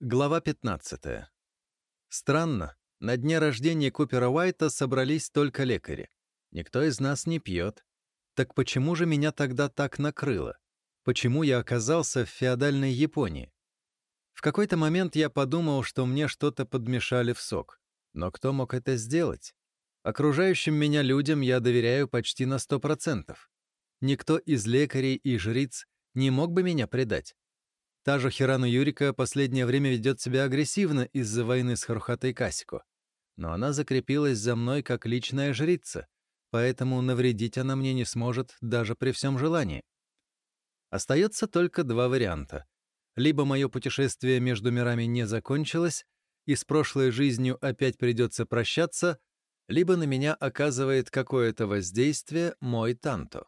Глава 15. Странно, на дне рождения Купера Уайта собрались только лекари. Никто из нас не пьет. Так почему же меня тогда так накрыло? Почему я оказался в феодальной Японии? В какой-то момент я подумал, что мне что-то подмешали в сок. Но кто мог это сделать? Окружающим меня людям я доверяю почти на 100%. Никто из лекарей и жриц не мог бы меня предать. Та же Хирану Юрика последнее время ведет себя агрессивно из-за войны с Харухатой Касико. Но она закрепилась за мной как личная жрица, поэтому навредить она мне не сможет даже при всем желании. Остается только два варианта. Либо мое путешествие между мирами не закончилось, и с прошлой жизнью опять придется прощаться, либо на меня оказывает какое-то воздействие мой Танто.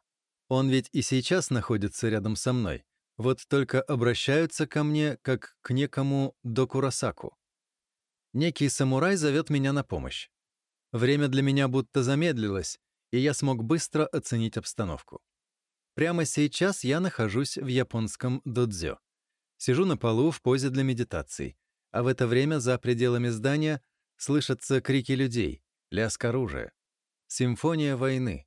Он ведь и сейчас находится рядом со мной, вот только обращаются ко мне как к некому докурасаку. Некий самурай зовет меня на помощь. Время для меня будто замедлилось, и я смог быстро оценить обстановку. Прямо сейчас я нахожусь в японском додзё. Сижу на полу в позе для медитации, а в это время за пределами здания слышатся крики людей, лязг оружия. Симфония войны.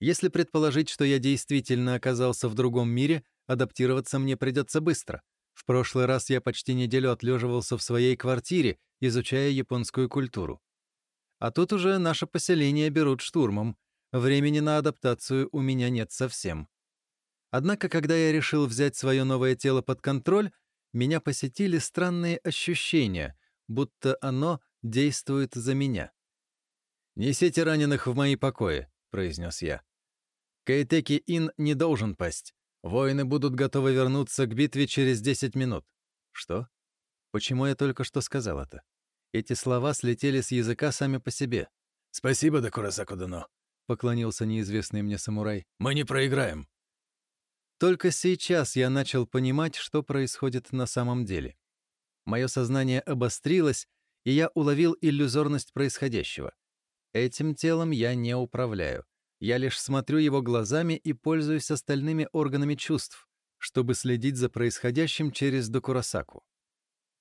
Если предположить, что я действительно оказался в другом мире — Адаптироваться мне придется быстро. В прошлый раз я почти неделю отлеживался в своей квартире, изучая японскую культуру. А тут уже наше поселение берут штурмом. Времени на адаптацию у меня нет совсем. Однако, когда я решил взять свое новое тело под контроль, меня посетили странные ощущения, будто оно действует за меня. «Несите раненых в мои покои», — произнес я. «Кайтеки-Ин не должен пасть. Воины будут готовы вернуться к битве через 10 минут. Что? Почему я только что сказал это? Эти слова слетели с языка сами по себе. «Спасибо, Дакурасаку-дано», — поклонился неизвестный мне самурай. «Мы не проиграем». Только сейчас я начал понимать, что происходит на самом деле. Мое сознание обострилось, и я уловил иллюзорность происходящего. Этим телом я не управляю. Я лишь смотрю его глазами и пользуюсь остальными органами чувств, чтобы следить за происходящим через Докурасаку.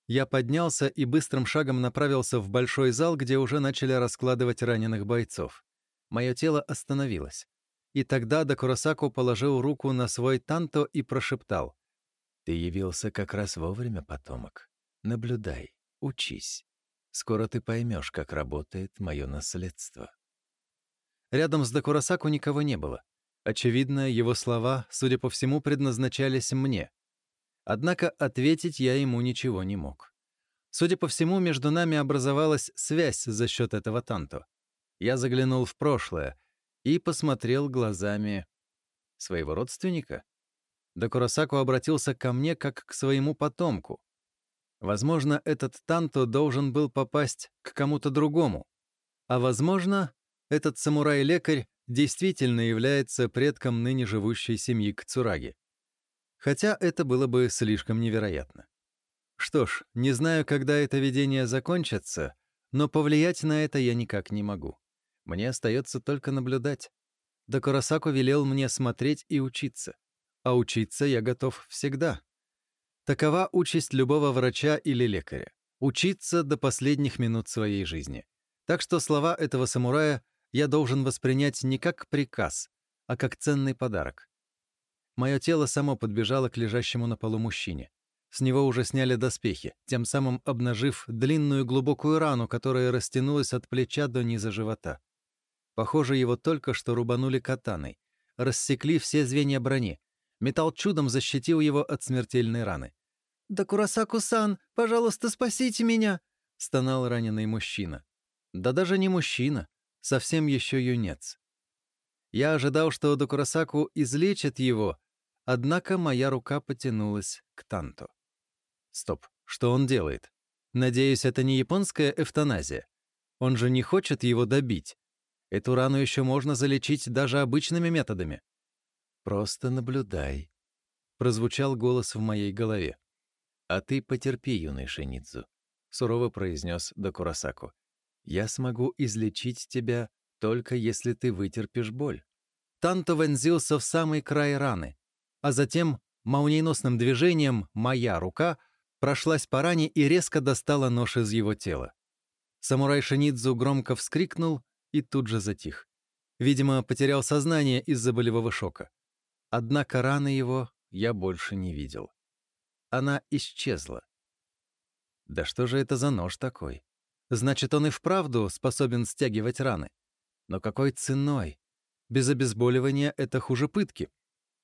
Я поднялся и быстрым шагом направился в большой зал, где уже начали раскладывать раненых бойцов. Мое тело остановилось. И тогда Докурасаку положил руку на свой танто и прошептал. «Ты явился как раз вовремя, потомок. Наблюдай, учись. Скоро ты поймешь, как работает мое наследство». Рядом с Докурасаку никого не было. Очевидно, его слова, судя по всему, предназначались мне. Однако ответить я ему ничего не мог. Судя по всему, между нами образовалась связь за счет этого танто. Я заглянул в прошлое и посмотрел глазами своего родственника. Докурасаку обратился ко мне как к своему потомку. Возможно, этот танто должен был попасть к кому-то другому. А возможно, этот самурай-лекарь действительно является предком ныне живущей семьи Кцураги. Хотя это было бы слишком невероятно. Что ж, не знаю, когда это видение закончится, но повлиять на это я никак не могу. Мне остается только наблюдать. Да Курасаку велел мне смотреть и учиться. А учиться я готов всегда. Такова участь любого врача или лекаря. Учиться до последних минут своей жизни. Так что слова этого самурая я должен воспринять не как приказ, а как ценный подарок. Мое тело само подбежало к лежащему на полу мужчине. С него уже сняли доспехи, тем самым обнажив длинную глубокую рану, которая растянулась от плеча до низа живота. Похоже, его только что рубанули катаной. Рассекли все звенья брони. Металл чудом защитил его от смертельной раны. «Да Курасаку-сан, пожалуйста, спасите меня!» — стонал раненый мужчина. Да даже не мужчина совсем еще юнец. Я ожидал, что Докурасаку излечит его, однако моя рука потянулась к Танту. Стоп, что он делает? Надеюсь, это не японская эвтаназия. Он же не хочет его добить. Эту рану еще можно залечить даже обычными методами. «Просто наблюдай», — прозвучал голос в моей голове. «А ты потерпи, юный Шинидзу», — сурово произнес Докурасаку. Я смогу излечить тебя, только если ты вытерпишь боль». Танто вонзился в самый край раны, а затем молниеносным движением моя рука прошлась по ране и резко достала нож из его тела. Самурай Шинидзу громко вскрикнул и тут же затих. Видимо, потерял сознание из-за болевого шока. Однако раны его я больше не видел. Она исчезла. Да что же это за нож такой? Значит, он и вправду способен стягивать раны. Но какой ценой? Без обезболивания это хуже пытки.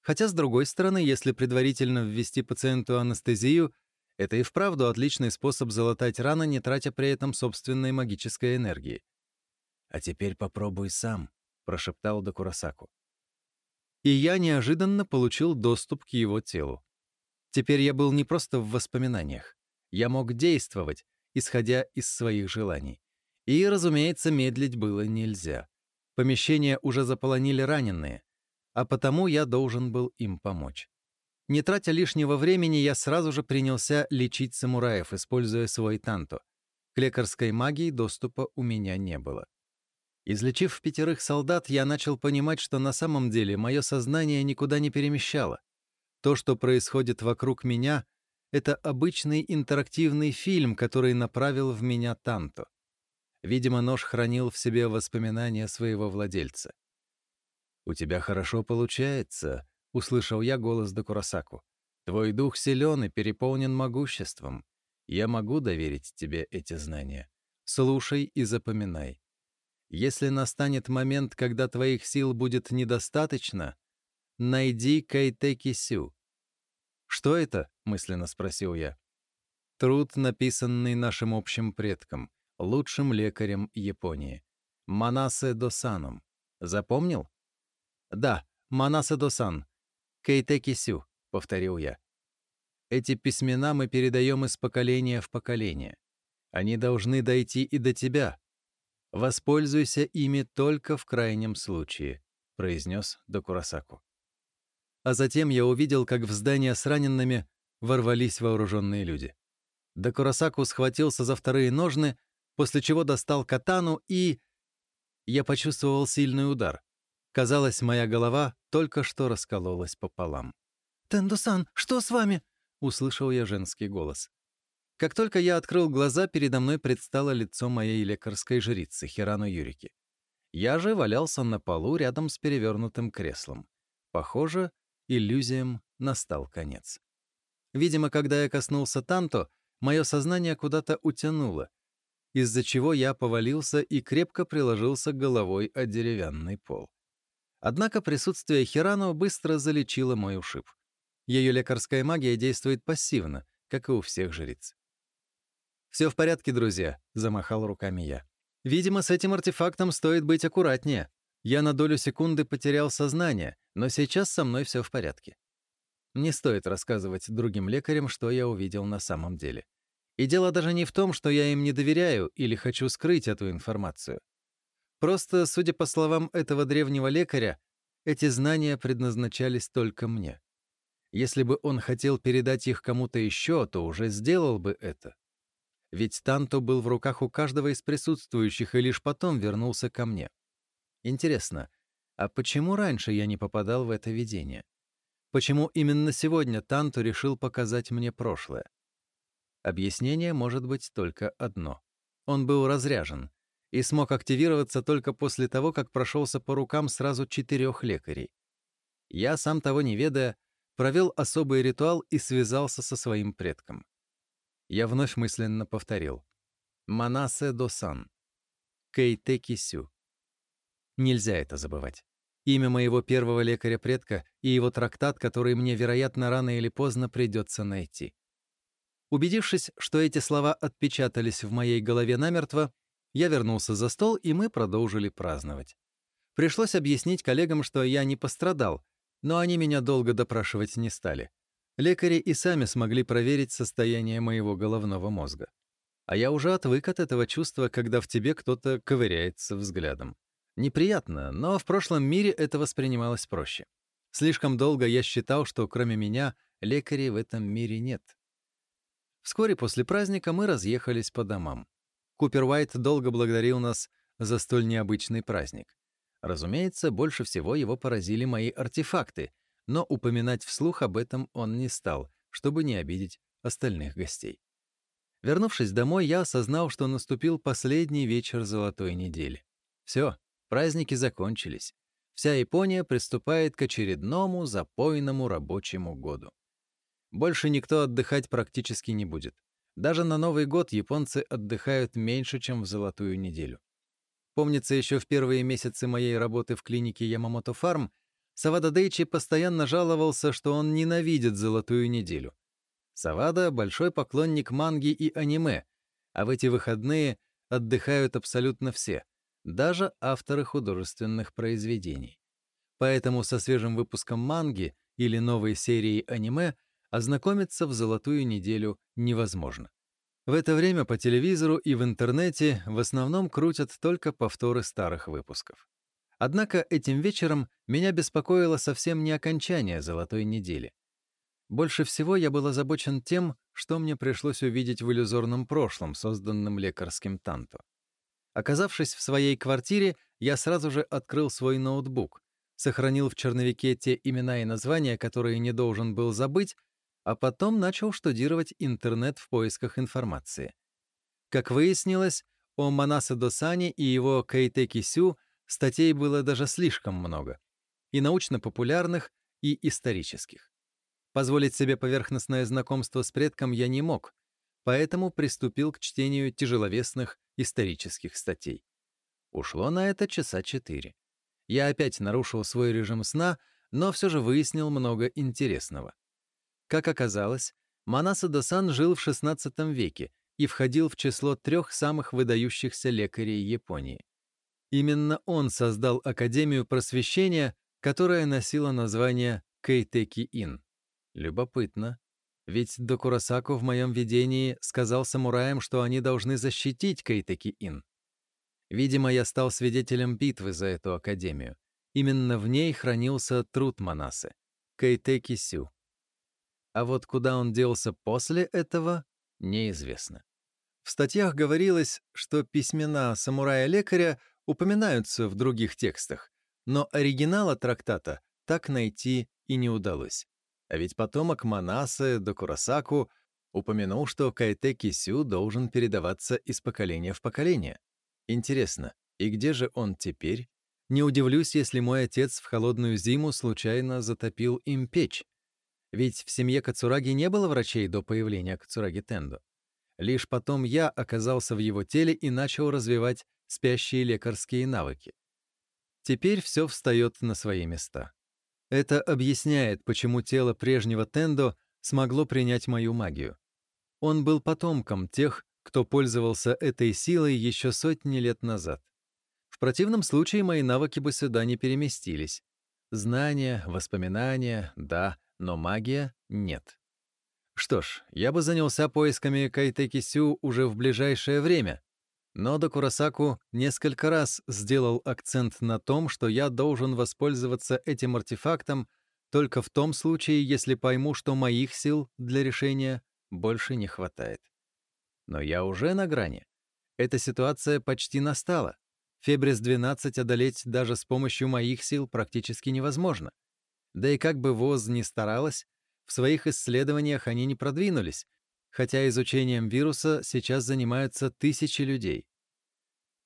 Хотя, с другой стороны, если предварительно ввести пациенту анестезию, это и вправду отличный способ залатать раны, не тратя при этом собственной магической энергии. «А теперь попробуй сам», — прошептал Докурасаку. И я неожиданно получил доступ к его телу. Теперь я был не просто в воспоминаниях. Я мог действовать, исходя из своих желаний. И, разумеется, медлить было нельзя. Помещение уже заполонили раненые, а потому я должен был им помочь. Не тратя лишнего времени, я сразу же принялся лечить самураев, используя свой танто. К лекарской магии доступа у меня не было. Излечив пятерых солдат, я начал понимать, что на самом деле мое сознание никуда не перемещало. То, что происходит вокруг меня, это обычный интерактивный фильм, который направил в меня Танто. Видимо, нож хранил в себе воспоминания своего владельца. «У тебя хорошо получается», — услышал я голос Докурасаку. «Твой дух силен и переполнен могуществом. Я могу доверить тебе эти знания. Слушай и запоминай. Если настанет момент, когда твоих сил будет недостаточно, найди Кайтеки Сю». «Что это?» — мысленно спросил я. Труд, написанный нашим общим предком, лучшим лекарем Японии. Манасе Досаном. Запомнил? Да, Манасе Досан. Кейтеки Сю, повторил я. Эти письмена мы передаем из поколения в поколение. Они должны дойти и до тебя. Воспользуйся ими только в крайнем случае, произнес Докурасаку. А затем я увидел, как в здание с ранеными ворвались вооруженные люди. Докурасаку схватился за вторые ножны, после чего достал катану и... Я почувствовал сильный удар. Казалось, моя голова только что раскололась пополам. «Тендо-сан, что с вами?» — услышал я женский голос. Как только я открыл глаза, передо мной предстало лицо моей лекарской жрицы, Хирану Юрики. Я же валялся на полу рядом с перевернутым креслом. Похоже, иллюзиям настал конец. Видимо, когда я коснулся Танто, мое сознание куда-то утянуло, из-за чего я повалился и крепко приложился головой о деревянный пол. Однако присутствие Хирану быстро залечило мой ушиб. Ее лекарская магия действует пассивно, как и у всех жриц. «Все в порядке, друзья», — замахал руками я. «Видимо, с этим артефактом стоит быть аккуратнее. Я на долю секунды потерял сознание, но сейчас со мной все в порядке. Не стоит рассказывать другим лекарям, что я увидел на самом деле. И дело даже не в том, что я им не доверяю или хочу скрыть эту информацию. Просто, судя по словам этого древнего лекаря, эти знания предназначались только мне. Если бы он хотел передать их кому-то еще, то уже сделал бы это. Ведь Танто был в руках у каждого из присутствующих и лишь потом вернулся ко мне. Интересно, а почему раньше я не попадал в это видение? Почему именно сегодня Танто решил показать мне прошлое? Объяснение может быть только одно. Он был разряжен, и смог активироваться только после того, как прошелся по рукам сразу четырех лекарей. Я, сам того не ведая, провел особый ритуал и связался со своим предком. Я вновь мысленно повторил. Манасе Досан. Кейтеки Сю. Нельзя это забывать. Имя моего первого лекаря-предка и его трактат, который мне, вероятно, рано или поздно придется найти. Убедившись, что эти слова отпечатались в моей голове намертво, я вернулся за стол, и мы продолжили праздновать. Пришлось объяснить коллегам, что я не пострадал, но они меня долго допрашивать не стали. Лекари и сами смогли проверить состояние моего головного мозга. А я уже отвык от этого чувства, когда в тебе кто-то ковыряется взглядом. Неприятно, но в прошлом мире это воспринималось проще. Слишком долго я считал, что кроме меня лекарей в этом мире нет. Вскоре после праздника мы разъехались по домам. Купер Уайт долго благодарил нас за столь необычный праздник. Разумеется, больше всего его поразили мои артефакты, но упоминать вслух об этом он не стал, чтобы не обидеть остальных гостей. Вернувшись домой, я осознал, что наступил последний вечер золотой недели. Все, праздники закончились. Вся Япония приступает к очередному запойному рабочему году. Больше никто отдыхать практически не будет. Даже на Новый год японцы отдыхают меньше, чем в золотую неделю. Помнится, еще в первые месяцы моей работы в клинике Ямамото Фарм Савада Дейчи постоянно жаловался, что он ненавидит золотую неделю. Савада — большой поклонник манги и аниме, а в эти выходные отдыхают абсолютно все, даже авторы художественных произведений. Поэтому со свежим выпуском манги или новой серией аниме ознакомиться в золотую неделю невозможно. В это время по телевизору и в интернете в основном крутят только повторы старых выпусков. Однако этим вечером меня беспокоило совсем не окончание золотой недели. Больше всего я был озабочен тем, что мне пришлось увидеть в иллюзорном прошлом, созданном лекарским Танто. Оказавшись в своей квартире, я сразу же открыл свой ноутбук, сохранил в черновике те имена и названия, которые не должен был забыть, а потом начал штудировать интернет в поисках информации. Как выяснилось, о Манасе Досане и его Кейтеки Сю статей было даже слишком много. И научно-популярных, и исторических. Позволить себе поверхностное знакомство с предком я не мог, поэтому приступил к чтению тяжеловесных исторических статей. Ушло на это часа четыре. Я опять нарушил свой режим сна, но все же выяснил много интересного. Как оказалось, Манаса Досан жил в XVI веке и входил в число трех самых выдающихся лекарей Японии. Именно он создал Академию просвещения, которая носила название Кейтеки-ин. Любопытно. Ведь Докурасаку в моем видении сказал самураям, что они должны защитить Кейтеки-ин. Видимо, я стал свидетелем битвы за эту академию. Именно в ней хранился труд Манасы — Кейтеки-сю. А вот куда он делся после этого, неизвестно. В статьях говорилось, что письмена самурая-лекаря упоминаются в других текстах, но оригинала трактата так найти и не удалось. А ведь потомок Манасы до Курасаку упомянул, что Кайтеки Сю должен передаваться из поколения в поколение. Интересно, и где же он теперь? Не удивлюсь, если мой отец в холодную зиму случайно затопил им печь. Ведь в семье Кацураги не было врачей до появления Кацураги Тендо. Лишь потом я оказался в его теле и начал развивать спящие лекарские навыки. Теперь все встает на свои места. Это объясняет, почему тело прежнего Тендо смогло принять мою магию. Он был потомком тех, кто пользовался этой силой еще сотни лет назад. В противном случае мои навыки бы сюда не переместились. Знания, воспоминания — да, но магия — нет. Что ж, я бы занялся поисками Кайтеки Сю уже в ближайшее время, но до Курасаку несколько раз сделал акцент на том, что я должен воспользоваться этим артефактом только в том случае, если пойму, что моих сил для решения больше не хватает. Но я уже на грани. Эта ситуация почти настала. Фебрис-12 одолеть даже с помощью моих сил практически невозможно. Да и как бы ВОЗ ни старалась, в своих исследованиях они не продвинулись, хотя изучением вируса сейчас занимаются тысячи людей.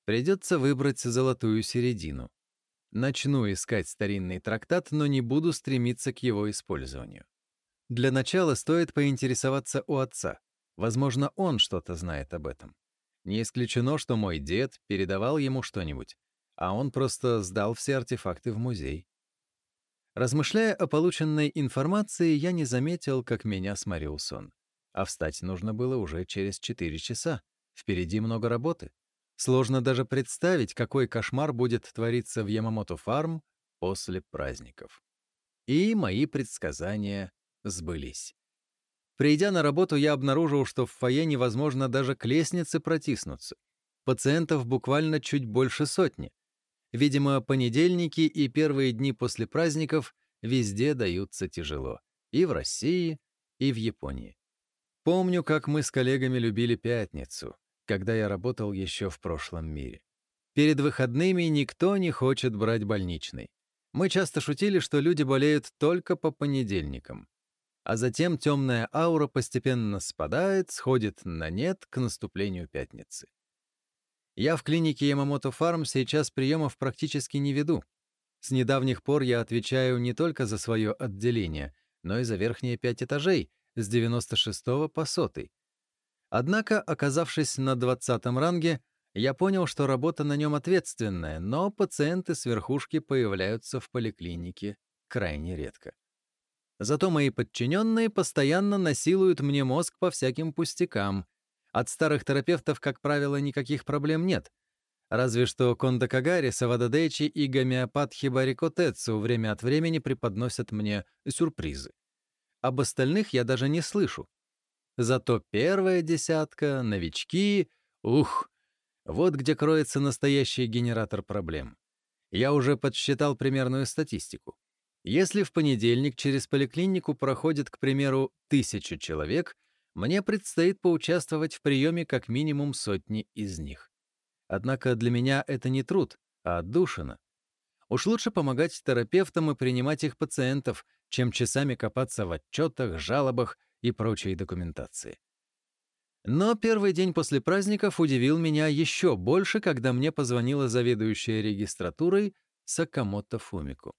Придется выбрать золотую середину. Начну искать старинный трактат, но не буду стремиться к его использованию. Для начала стоит поинтересоваться у отца. Возможно, он что-то знает об этом. Не исключено, что мой дед передавал ему что-нибудь, а он просто сдал все артефакты в музей. Размышляя о полученной информации, я не заметил, как меня сморил сон. А встать нужно было уже через 4 часа. Впереди много работы. Сложно даже представить, какой кошмар будет твориться в Ямамото Фарм после праздников. И мои предсказания сбылись. Придя на работу, я обнаружил, что в фойе невозможно даже к лестнице протиснуться. Пациентов буквально чуть больше сотни. Видимо, понедельники и первые дни после праздников везде даются тяжело. И в России, и в Японии. Помню, как мы с коллегами любили пятницу, когда я работал еще в прошлом мире. Перед выходными никто не хочет брать больничный. Мы часто шутили, что люди болеют только по понедельникам. А затем темная аура постепенно спадает, сходит на нет к наступлению пятницы. Я в клинике Ямамото Фарм сейчас приемов практически не веду. С недавних пор я отвечаю не только за свое отделение, но и за верхние пять этажей, с 96 по 100. Однако, оказавшись на 20 ранге, я понял, что работа на нем ответственная, но пациенты с верхушки появляются в поликлинике крайне редко. Зато мои подчиненные постоянно насилуют мне мозг по всяким пустякам. От старых терапевтов, как правило, никаких проблем нет. Разве что Кондо Кагари, Савададечи и гомеопат Хибари время от времени преподносят мне сюрпризы. Об остальных я даже не слышу. Зато первая десятка, новички, ух, вот где кроется настоящий генератор проблем. Я уже подсчитал примерную статистику. Если в понедельник через поликлинику проходит, к примеру, тысяча человек, мне предстоит поучаствовать в приеме как минимум сотни из них. Однако для меня это не труд, а отдушина. Уж лучше помогать терапевтам и принимать их пациентов, чем часами копаться в отчетах, жалобах и прочей документации. Но первый день после праздников удивил меня еще больше, когда мне позвонила заведующая регистратурой Сакамото Фумику.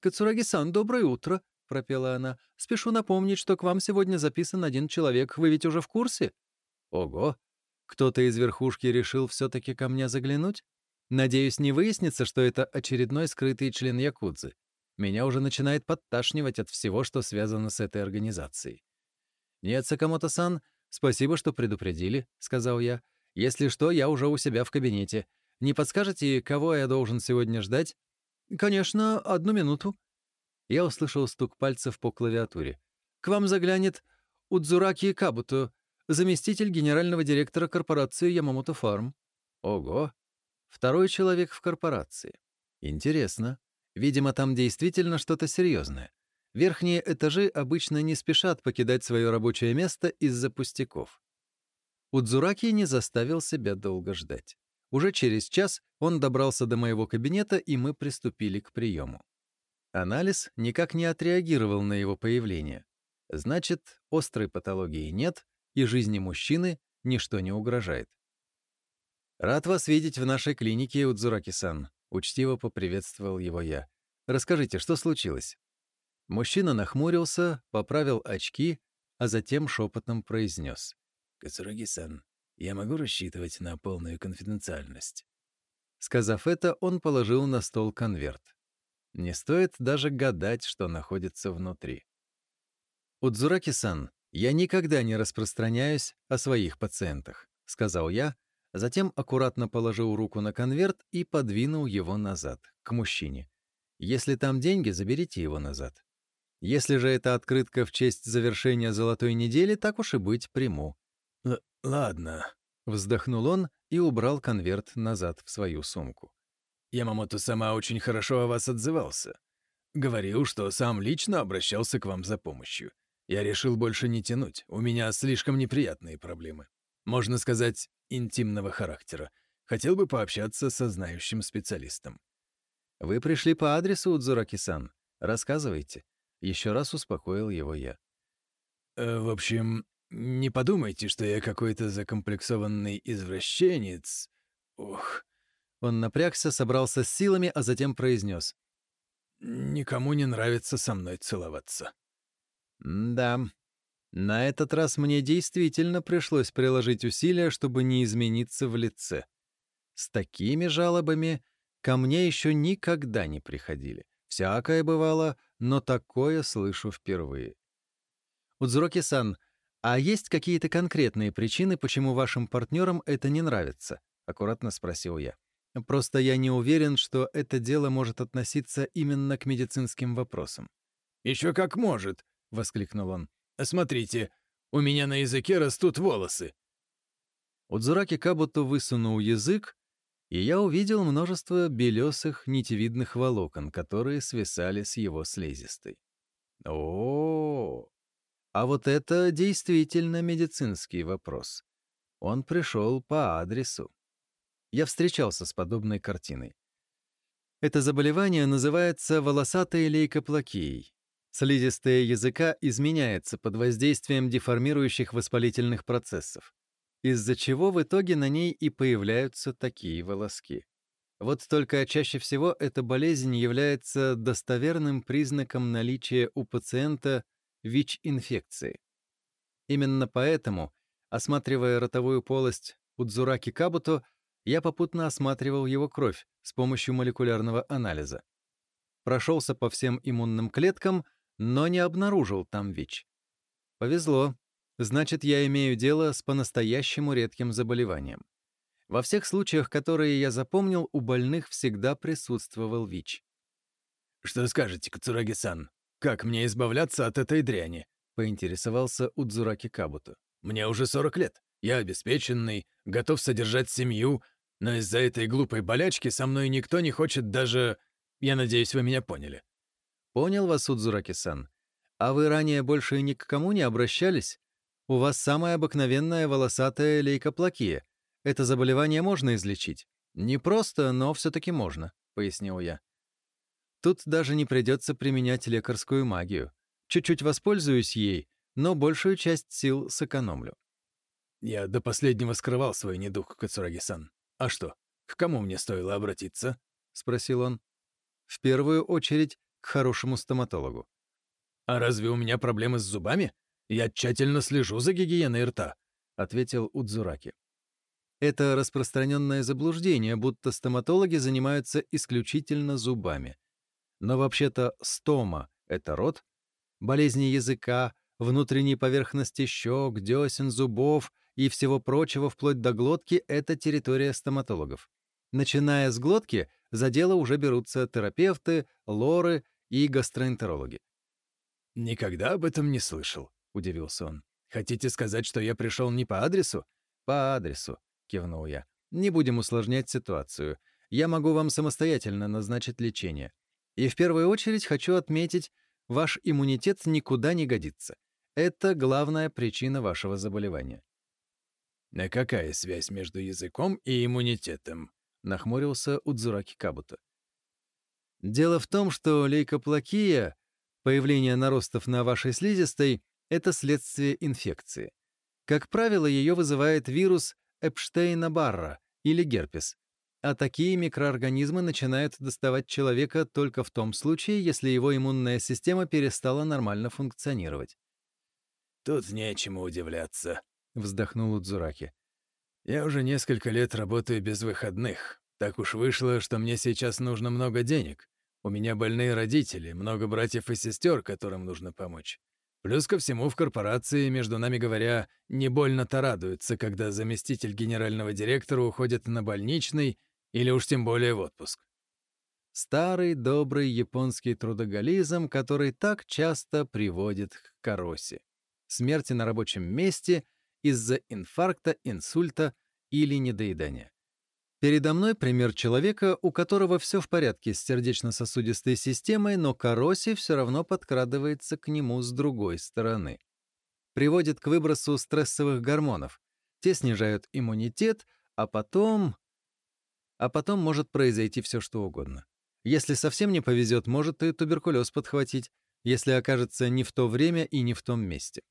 «Кацураги-сан, доброе утро», — пропела она. «Спешу напомнить, что к вам сегодня записан один человек. Вы ведь уже в курсе?» «Ого! Кто-то из верхушки решил все-таки ко мне заглянуть? Надеюсь, не выяснится, что это очередной скрытый член Якудзы. Меня уже начинает подташнивать от всего, что связано с этой организацией». «Нет, Сакамото-сан, «Спасибо, что предупредили», — сказал я. «Если что, я уже у себя в кабинете. Не подскажете, кого я должен сегодня ждать?» «Конечно, одну минуту». Я услышал стук пальцев по клавиатуре. «К вам заглянет Удзураки Кабуто, заместитель генерального директора корпорации Ямамото Фарм». «Ого! Второй человек в корпорации. Интересно. Видимо, там действительно что-то серьезное. Верхние этажи обычно не спешат покидать свое рабочее место из-за пустяков. Удзураки не заставил себя долго ждать. Уже через час он добрался до моего кабинета, и мы приступили к приему. Анализ никак не отреагировал на его появление. Значит, острой патологии нет, и жизни мужчины ничто не угрожает. «Рад вас видеть в нашей клинике, Удзураки-сан», — учтиво поприветствовал его я. «Расскажите, что случилось?» Мужчина нахмурился, поправил очки, а затем шепотом произнес. «Кацураги-сан, я могу рассчитывать на полную конфиденциальность?» Сказав это, он положил на стол конверт. Не стоит даже гадать, что находится внутри. «Удзураки-сан, я никогда не распространяюсь о своих пациентах», — сказал я, затем аккуратно положил руку на конверт и подвинул его назад, к мужчине. «Если там деньги, заберите его назад. Если же это открытка в честь завершения золотой недели, так уж и быть, приму. Л «Ладно», — вздохнул он и убрал конверт назад в свою сумку. «Ямамото сама очень хорошо о вас отзывался. Говорил, что сам лично обращался к вам за помощью. Я решил больше не тянуть, у меня слишком неприятные проблемы. Можно сказать, интимного характера. Хотел бы пообщаться со знающим специалистом». «Вы пришли по адресу, Удзураки-сан. Рассказывайте». Еще раз успокоил его я. Э, «В общем, не подумайте, что я какой-то закомплексованный извращенец. Ух». Он напрягся, собрался с силами, а затем произнес. «Никому не нравится со мной целоваться». «Да, на этот раз мне действительно пришлось приложить усилия, чтобы не измениться в лице. С такими жалобами ко мне еще никогда не приходили. Всякое бывало, но такое слышу впервые. Удзуроки-сан, а есть какие-то конкретные причины, почему вашим партнерам это не нравится? Аккуратно спросил я. Просто я не уверен, что это дело может относиться именно к медицинским вопросам. Еще как может, воскликнул он. Смотрите, у меня на языке растут волосы. Удзураки Кабуто высунул язык, и я увидел множество белесых нитевидных волокон, которые свисали с его слизистой. О, -о, -о, а вот это действительно медицинский вопрос. Он пришел по адресу. Я встречался с подобной картиной. Это заболевание называется волосатой лейкоплакией. Слизистая языка изменяется под воздействием деформирующих воспалительных процессов, из-за чего в итоге на ней и появляются такие волоски. Вот только чаще всего эта болезнь является достоверным признаком наличия у пациента ВИЧ-инфекции. Именно поэтому, осматривая ротовую полость Удзураки Кабуто, я попутно осматривал его кровь с помощью молекулярного анализа. Прошелся по всем иммунным клеткам, но не обнаружил там ВИЧ. Повезло. Значит, я имею дело с по-настоящему редким заболеванием. Во всех случаях, которые я запомнил, у больных всегда присутствовал ВИЧ. «Что скажете, Кацураги-сан? Как мне избавляться от этой дряни?» — поинтересовался Удзураки Кабуто. «Мне уже 40 лет. Я обеспеченный, готов содержать семью, но из-за этой глупой болячки со мной никто не хочет даже... Я надеюсь, вы меня поняли». «Понял вас, Удзураки-сан. А вы ранее больше ни к кому не обращались? У вас самая обыкновенная волосатая лейкоплакия. Это заболевание можно излечить. Не просто, но все-таки можно», — пояснил я. Тут даже не придется применять лекарскую магию. Чуть-чуть воспользуюсь ей, но большую часть сил сэкономлю. Я до последнего скрывал свой недуг, Кацураги-сан. А что, к кому мне стоило обратиться? — спросил он. В первую очередь к хорошему стоматологу. «А разве у меня проблемы с зубами? Я тщательно слежу за гигиеной рта», — ответил Удзураки. Это распространенное заблуждение, будто стоматологи занимаются исключительно зубами. Но вообще-то стома — это рот, болезни языка, внутренней поверхности щек, десен, зубов и всего прочего вплоть до глотки — это территория стоматологов. Начиная с глотки, за дело уже берутся терапевты, лоры и гастроэнтерологи. «Никогда об этом не слышал», — удивился он. «Хотите сказать, что я пришел не по адресу?» «По адресу», — кивнул я. «Не будем усложнять ситуацию. Я могу вам самостоятельно назначить лечение. И в первую очередь хочу отметить, ваш иммунитет никуда не годится. Это главная причина вашего заболевания». «А какая связь между языком и иммунитетом?» — нахмурился Удзураки Кабута. Дело в том, что лейкоплакия, появление наростов на вашей слизистой, это следствие инфекции. Как правило, ее вызывает вирус Эпштейна-Барра или герпес. А такие микроорганизмы начинают доставать человека только в том случае, если его иммунная система перестала нормально функционировать. «Тут нечему удивляться», — вздохнул Удзураки. «Я уже несколько лет работаю без выходных. Так уж вышло, что мне сейчас нужно много денег. У меня больные родители, много братьев и сестер, которым нужно помочь. Плюс ко всему в корпорации, между нами говоря, не больно-то радуются, когда заместитель генерального директора уходит на больничный или уж тем более в отпуск. Старый добрый японский трудоголизм, который так часто приводит к коросе. Смерти на рабочем месте из-за инфаркта, инсульта или недоедания. Передо мной пример человека, у которого все в порядке с сердечно-сосудистой системой, но Кароси все равно подкрадывается к нему с другой стороны. Приводит к выбросу стрессовых гормонов. Те снижают иммунитет, а потом... А потом может произойти все что угодно. Если совсем не повезет, может и туберкулез подхватить, если окажется не в то время и не в том месте.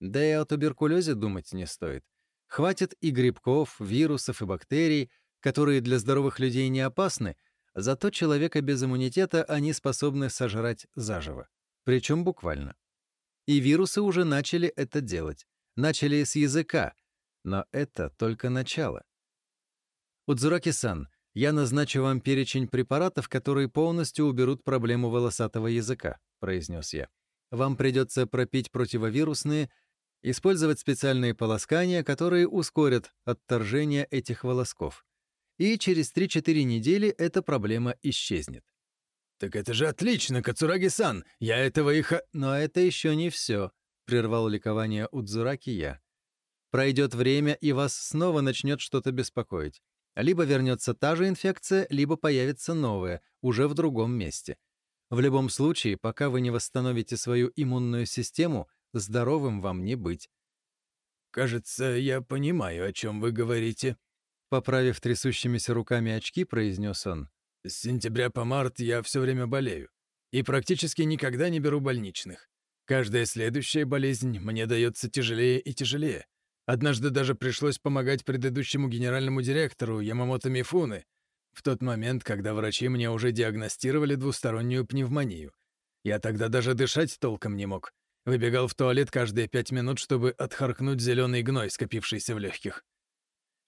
Да и о туберкулезе думать не стоит. Хватит и грибков, вирусов и бактерий — которые для здоровых людей не опасны, зато человека без иммунитета они способны сожрать заживо. Причем буквально. И вирусы уже начали это делать. Начали с языка. Но это только начало. Удзураки-сан, я назначу вам перечень препаратов, которые полностью уберут проблему волосатого языка, произнес я. Вам придется пропить противовирусные, использовать специальные полоскания, которые ускорят отторжение этих волосков и через 3-4 недели эта проблема исчезнет. «Так это же отлично, Кацураги-сан! Я этого и ха...» «Но это еще не все», — прервал ликование Удзураки я. «Пройдет время, и вас снова начнет что-то беспокоить. Либо вернется та же инфекция, либо появится новая, уже в другом месте. В любом случае, пока вы не восстановите свою иммунную систему, здоровым вам не быть». «Кажется, я понимаю, о чем вы говорите», Поправив трясущимися руками очки, произнес он. «С сентября по март я все время болею. И практически никогда не беру больничных. Каждая следующая болезнь мне дается тяжелее и тяжелее. Однажды даже пришлось помогать предыдущему генеральному директору Ямамото Мифуны в тот момент, когда врачи мне уже диагностировали двустороннюю пневмонию. Я тогда даже дышать толком не мог. Выбегал в туалет каждые пять минут, чтобы отхаркнуть зеленый гной, скопившийся в легких.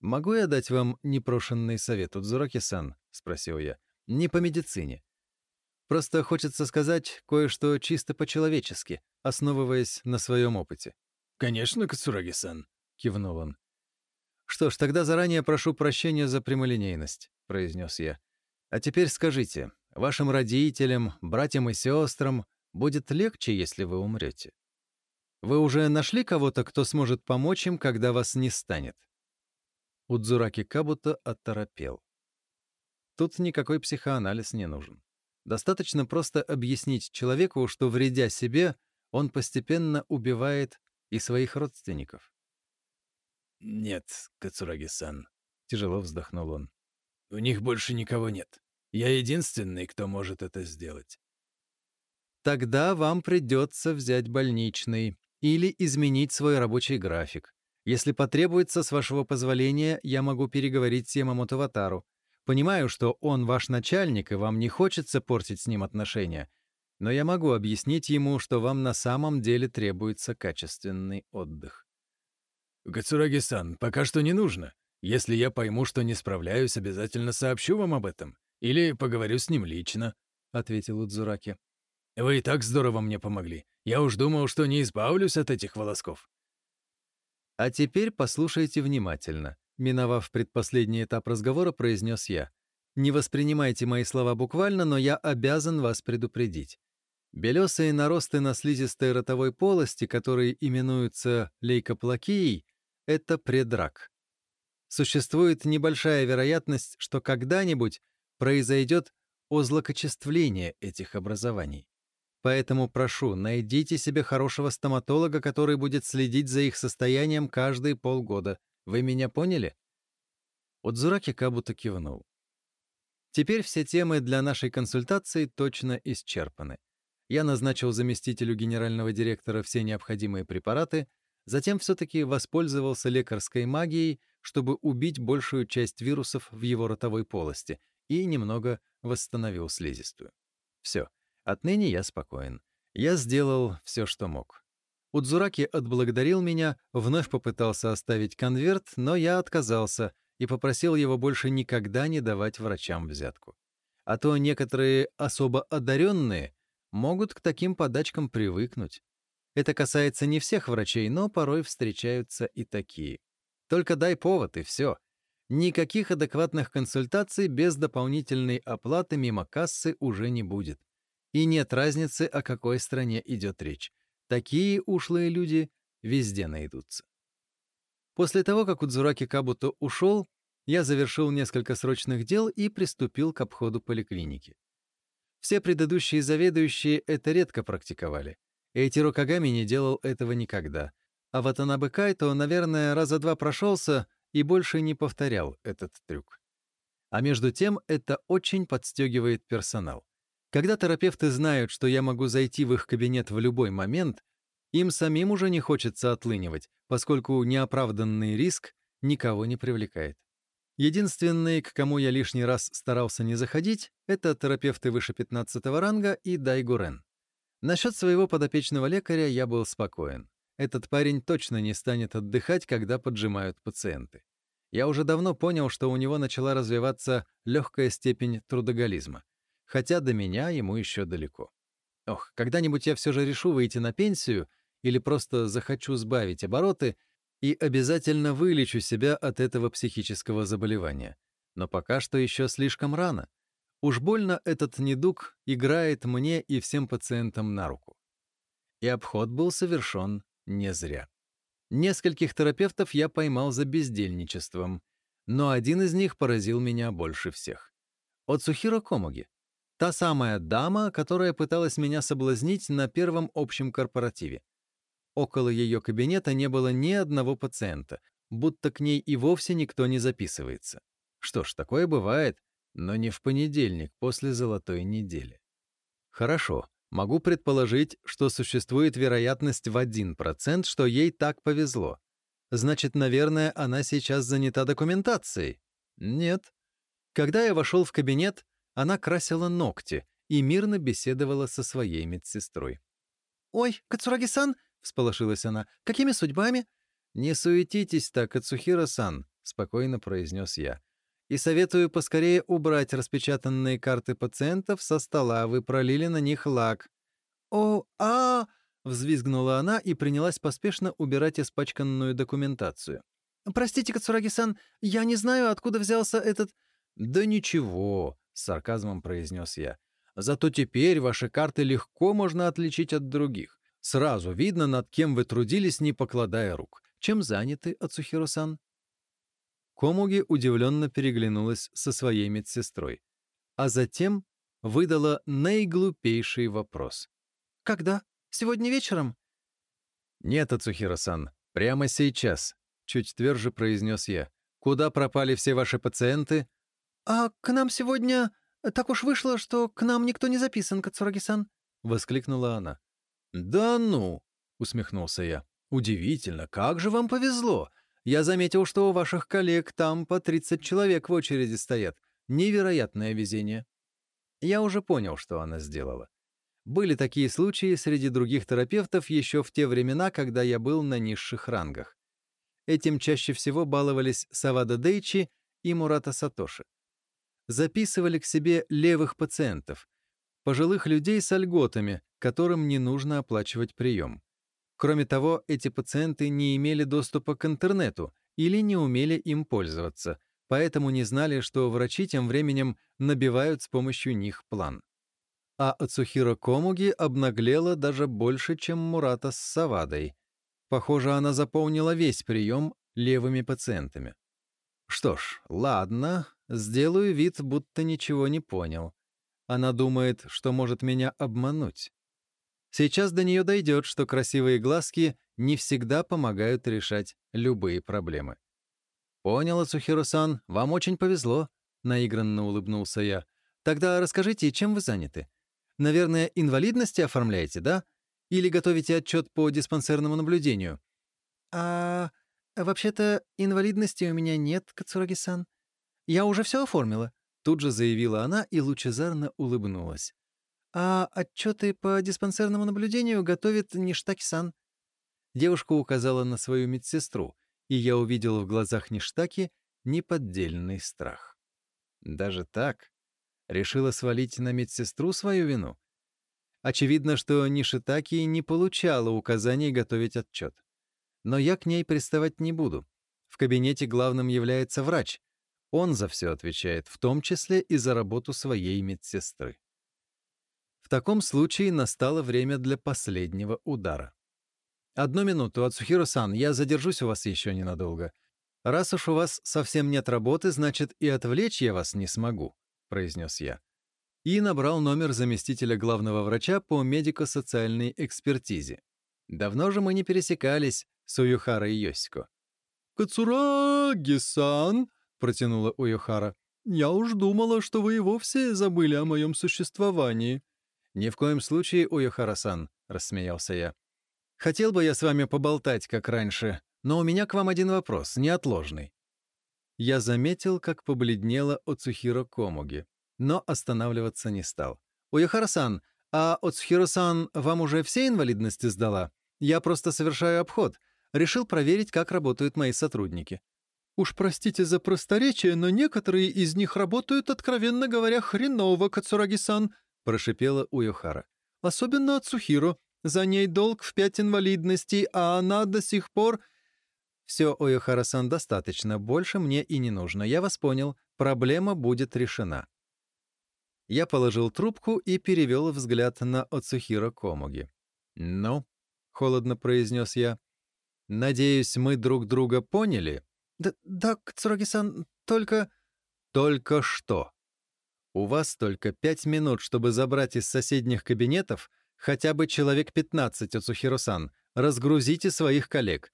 «Могу я дать вам непрошенный совет, Удзураки-сан?» — спросил я. «Не по медицине. Просто хочется сказать кое-что чисто по-человечески, основываясь на своем опыте». «Конечно, Кацураги-сан», — кивнул он. «Что ж, тогда заранее прошу прощения за прямолинейность», — произнес я. «А теперь скажите, вашим родителям, братьям и сестрам будет легче, если вы умрете? Вы уже нашли кого-то, кто сможет помочь им, когда вас не станет?» Удзураки Кабута оторопел. Тут никакой психоанализ не нужен. Достаточно просто объяснить человеку, что, вредя себе, он постепенно убивает и своих родственников. «Нет, Кацураги-сан», — тяжело вздохнул он. «У них больше никого нет. Я единственный, кто может это сделать». «Тогда вам придется взять больничный или изменить свой рабочий график. Если потребуется, с вашего позволения, я могу переговорить с Ямамото Ватару. Понимаю, что он ваш начальник, и вам не хочется портить с ним отношения, но я могу объяснить ему, что вам на самом деле требуется качественный отдых. «Гацураги-сан, пока что не нужно. Если я пойму, что не справляюсь, обязательно сообщу вам об этом. Или поговорю с ним лично», — ответил Удзураки. «Вы и так здорово мне помогли. Я уж думал, что не избавлюсь от этих волосков». «А теперь послушайте внимательно», — миновав предпоследний этап разговора, произнес я. «Не воспринимайте мои слова буквально, но я обязан вас предупредить. Белесые наросты на слизистой ротовой полости, которые именуются лейкоплакией, это предрак. Существует небольшая вероятность, что когда-нибудь произойдет озлокочествление этих образований. Поэтому прошу, найдите себе хорошего стоматолога, который будет следить за их состоянием каждые полгода. Вы меня поняли? Удзураки Кабуто кивнул. Теперь все темы для нашей консультации точно исчерпаны. Я назначил заместителю генерального директора все необходимые препараты, затем все-таки воспользовался лекарской магией, чтобы убить большую часть вирусов в его ротовой полости и немного восстановил слизистую. Все, отныне я спокоен. Я сделал все, что мог. Удзураки отблагодарил меня, вновь попытался оставить конверт, но я отказался и попросил его больше никогда не давать врачам взятку. А то некоторые особо одаренные могут к таким подачкам привыкнуть. Это касается не всех врачей, но порой встречаются и такие. Только дай повод, и все. Никаких адекватных консультаций без дополнительной оплаты мимо кассы уже не будет. И нет разницы, о какой стране идет речь. Такие ушлые люди везде найдутся. После того, как Удзураки Кабуто ушел, я завершил несколько срочных дел и приступил к обходу поликлиники. Все предыдущие заведующие это редко практиковали. Эйтиро Кагами не делал этого никогда. А Ватанабе Кайто, наверное, раза два прошелся и больше не повторял этот трюк. А между тем это очень подстегивает персонал. Когда терапевты знают, что я могу зайти в их кабинет в любой момент, им самим уже не хочется отлынивать, поскольку неоправданный риск никого не привлекает. Единственные, к кому я лишний раз старался не заходить, это терапевты выше 15 ранга и Дайгурен. Насчет своего подопечного лекаря я был спокоен. Этот парень точно не станет отдыхать, когда поджимают пациенты. Я уже давно понял, что у него начала развиваться легкая степень трудоголизма. Хотя до меня ему еще далеко. Ох, когда-нибудь я все же решу выйти на пенсию или просто захочу сбавить обороты — и обязательно вылечу себя от этого психического заболевания. Но пока что еще слишком рано. Уж больно этот недуг играет мне и всем пациентам на руку. И обход был совершен не зря. Нескольких терапевтов я поймал за бездельничеством, но один из них поразил меня больше всех. Оцухиро Комуги. Та самая дама, которая пыталась меня соблазнить на первом общем корпоративе. Около ее кабинета не было ни одного пациента, будто к ней и вовсе никто не записывается. Что ж, такое бывает, но не в понедельник после золотой недели. Хорошо. Могу предположить, что существует вероятность в 1%, что ей так повезло. Значит, наверное, она сейчас занята документацией. Нет. Когда я вошел в кабинет, она красила ногти и мирно беседовала со своей медсестрой. «Ой, Кацураги-сан!» — всполошилась она. «Какими судьбами?» «Не суетитесь так, Кацухира-сан», — спокойно произнес я. «И советую поскорее убрать распечатанные карты пациентов со стола, вы пролили на них лак». «О, а...» — взвизгнула она и принялась поспешно убирать испачканную документацию. «Простите, Кацураги-сан, я не знаю, откуда взялся этот...» «Да ничего», — с сарказмом произнес я. «Зато теперь ваши карты легко можно отличить от других. Сразу видно, над кем вы трудились, не покладая рук. Чем заняты, Ацухиро-сан?» Комуги удивленно переглянулась со своей медсестрой, а затем выдала наиглупейший вопрос. «Когда? Сегодня вечером?» «Нет, Ацухиро-сан, прямо сейчас», — чуть тверже произнес я. «Куда пропали все ваши пациенты?» «А к нам сегодня... Так уж вышло, что к нам никто не записан, Кацураги-сан», — воскликнула она. «Да ну!» — усмехнулся я. «Удивительно, как же вам повезло! Я заметил, что у ваших коллег там по 30 человек в очереди стоят. Невероятное везение!» Я уже понял, что она сделала. Были такие случаи среди других терапевтов еще в те времена, когда я был на низших рангах. Этим чаще всего баловались Савада Дейчи и Мурата Сатоши. Записывали к себе левых пациентов, пожилых людей с льготами, которым не нужно оплачивать прием. Кроме того, эти пациенты не имели доступа к интернету или не умели им пользоваться, поэтому не знали, что врачи тем временем набивают с помощью них план. А Ацухиро Комуги обнаглела даже больше, чем Мурата с Савадой. Похоже, она заполнила весь прием левыми пациентами. Что ж, ладно, сделаю вид, будто ничего не понял. Она думает, что может меня обмануть. Сейчас до нее дойдет, что красивые глазки не всегда помогают решать любые проблемы. «Понял, Цухиро-сан, вам очень повезло», — наигранно улыбнулся я. «Тогда расскажите, чем вы заняты? Наверное, инвалидности оформляете, да? Или готовите отчет по диспансерному наблюдению?» «А вообще-то инвалидности у меня нет, Кацураги-сан. Я уже все оформила», — тут же заявила она и лучезарно улыбнулась. «А отчеты по диспансерному наблюдению готовит Ништаки-сан». Девушка указала на свою медсестру, и я увидел в глазах Ништаки неподдельный страх. Даже так? Решила свалить на медсестру свою вину? Очевидно, что Нишитаки не получала указаний готовить отчет. Но я к ней приставать не буду. В кабинете главным является врач. Он за все отвечает, в том числе и за работу своей медсестры. В таком случае настало время для последнего удара. «Одну минуту, Ацухиро-сан, я задержусь у вас еще ненадолго. Раз уж у вас совсем нет работы, значит, и отвлечь я вас не смогу», — произнес я. И набрал номер заместителя главного врача по медико-социальной экспертизе. Давно же мы не пересекались с Уюхарой и Йосико. «Кацураги-сан!» — протянула Уюхара. «Я уж думала, что вы и вовсе забыли о моем существовании». «Ни в коем случае, Уюхара-сан», — рассмеялся я. «Хотел бы я с вами поболтать, как раньше, но у меня к вам один вопрос, неотложный». Я заметил, как побледнела Оцухиро Комуги, но останавливаться не стал. «Уюхара-сан, а Оцухиро-сан вам уже все инвалидности сдала? Я просто совершаю обход. Решил проверить, как работают мои сотрудники». «Уж простите за просторечие, но некоторые из них работают, откровенно говоря, хреново, Кацураги-сан», — прошипела Уюхара. «Особенно от. За ней долг в пять инвалидностей, а она до сих пор...» «Все, Уюхара-сан, достаточно. Больше мне и не нужно. Я вас понял. Проблема будет решена». Я положил трубку и перевел взгляд на Оцухиро Комуги. «Ну?» — холодно произнес я. «Надеюсь, мы друг друга поняли?» «Да, да Цураги-сан, только...» «Только что?» У вас только пять минут, чтобы забрать из соседних кабинетов хотя бы человек 15 от Сухиро-сан. Разгрузите своих коллег.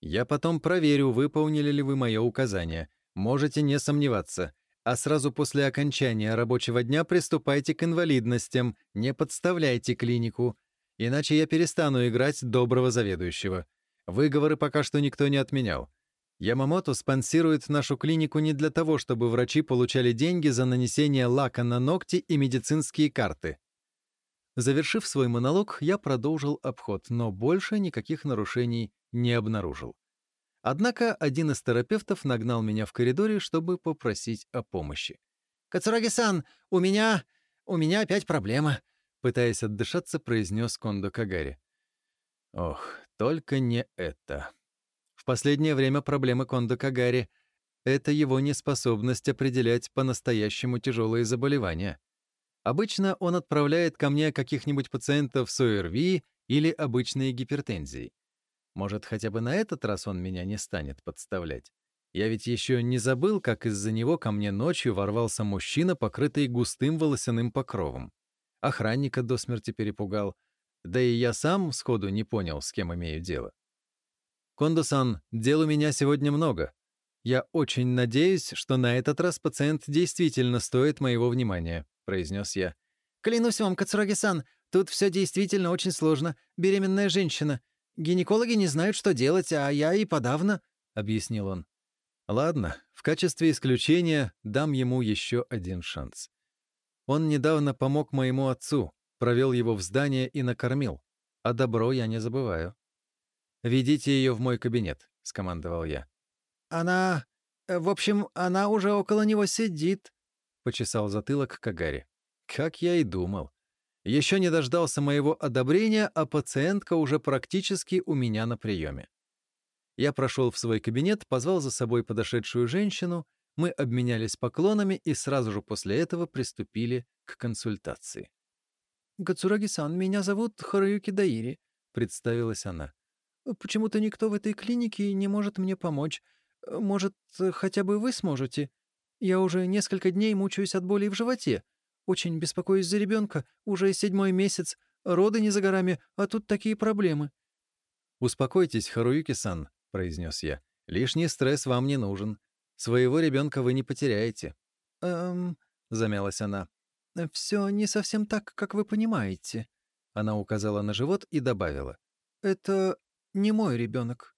Я потом проверю, выполнили ли вы мое указание. Можете не сомневаться. а сразу после окончания рабочего дня приступайте к инвалидностям, не подставляйте клинику, иначе я перестану играть доброго заведующего. Выговоры пока что никто не отменял. Ямамото спонсирует нашу клинику не для того, чтобы врачи получали деньги за нанесение лака на ногти и медицинские карты. Завершив свой монолог, я продолжил обход, но больше никаких нарушений не обнаружил. Однако один из терапевтов нагнал меня в коридоре, чтобы попросить о помощи. «Кацураги-сан, у меня... у меня опять проблема», — пытаясь отдышаться, произнес Кондо Кагари. «Ох, только не это». В последнее время проблемы Кондо Кагари — это его неспособность определять по-настоящему тяжелые заболевания. Обычно он отправляет ко мне каких-нибудь пациентов с ОРВИ или обычной гипертензией. Может, хотя бы на этот раз он меня не станет подставлять. Я ведь еще не забыл, как из-за него ко мне ночью ворвался мужчина, покрытый густым волосяным покровом. Охранника до смерти перепугал. Да и я сам сходу не понял, с кем имею дело. Кондо-сан, дел у меня сегодня много. Я очень надеюсь, что на этот раз пациент действительно стоит моего внимания», — произнес я. «Клянусь вам, Кацураги-сан, тут все действительно очень сложно. Беременная женщина. Гинекологи не знают, что делать, а я и подавно», — объяснил он. «Ладно, в качестве исключения дам ему еще один шанс. Он недавно помог моему отцу, провел его в здание и накормил. А добро я не забываю. «Ведите ее в мой кабинет», — скомандовал я. «Она... Э, в общем, она уже около него сидит», — почесал затылок Кагари. «Как я и думал. Еще не дождался моего одобрения, а пациентка уже практически у меня на приеме. Я прошел в свой кабинет, позвал за собой подошедшую женщину, мы обменялись поклонами и сразу же после этого приступили к консультации. «Гацураги-сан, меня зовут Харуюки Даири», — представилась она. Почему-то никто в этой клинике не может мне помочь. Может, хотя бы вы сможете? Я уже несколько дней мучаюсь от боли в животе. Очень беспокоюсь за ребенка. Уже седьмой месяц. Роды не за горами, а тут такие проблемы». «Успокойтесь, Харуюки-сан», — произнес я. «Лишний стресс вам не нужен. Своего ребенка вы не потеряете». «Эм...» — замялась она. «Все не совсем так, как вы понимаете». Она указала на живот и добавила. «Это не мой ребенок.